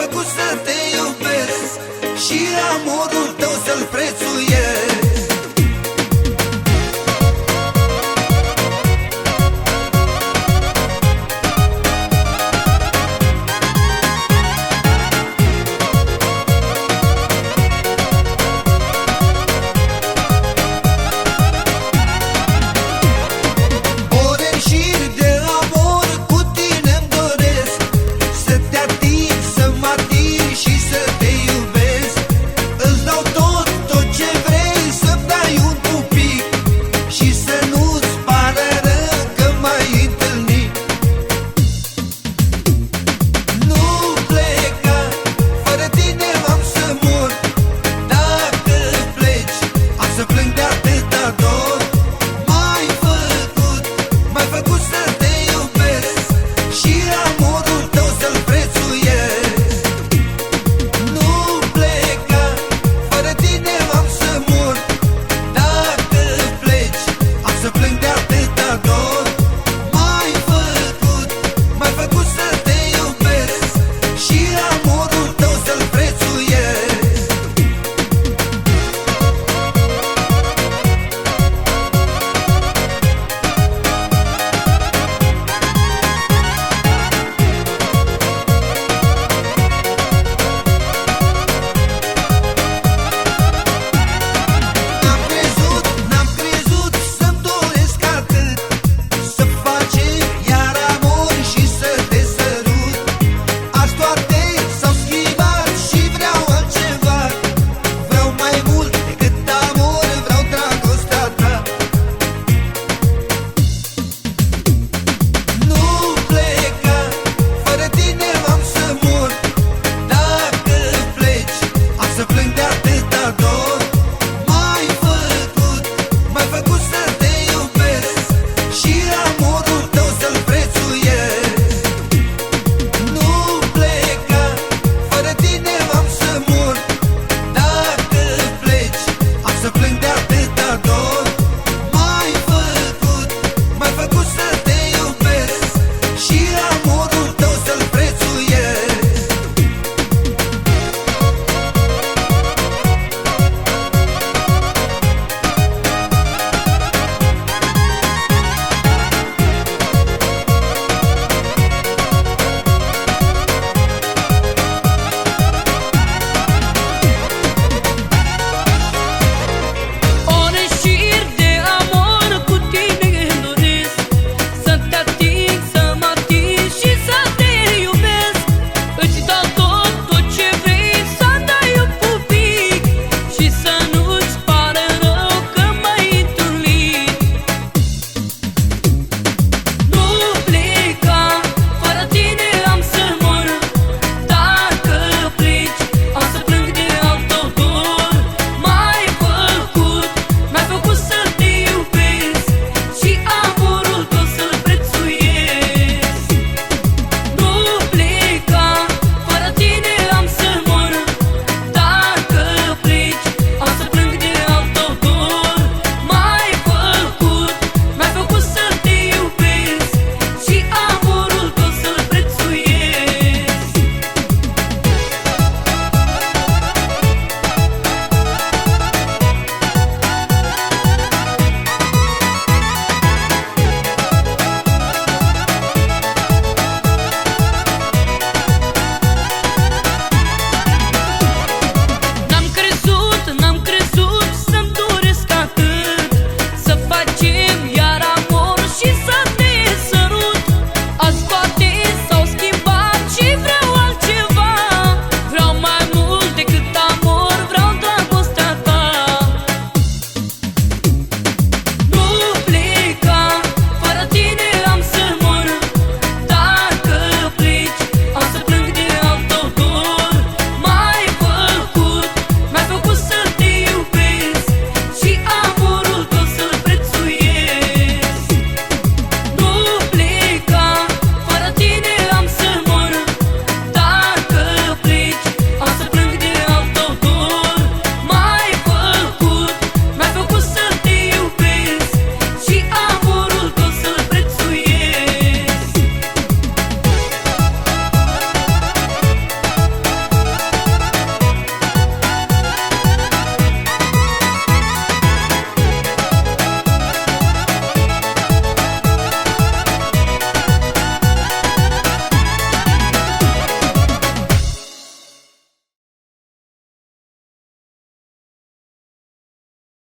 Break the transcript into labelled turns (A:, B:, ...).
A: făcut să te iubesc. Și amorul tău să-l prețuiesc.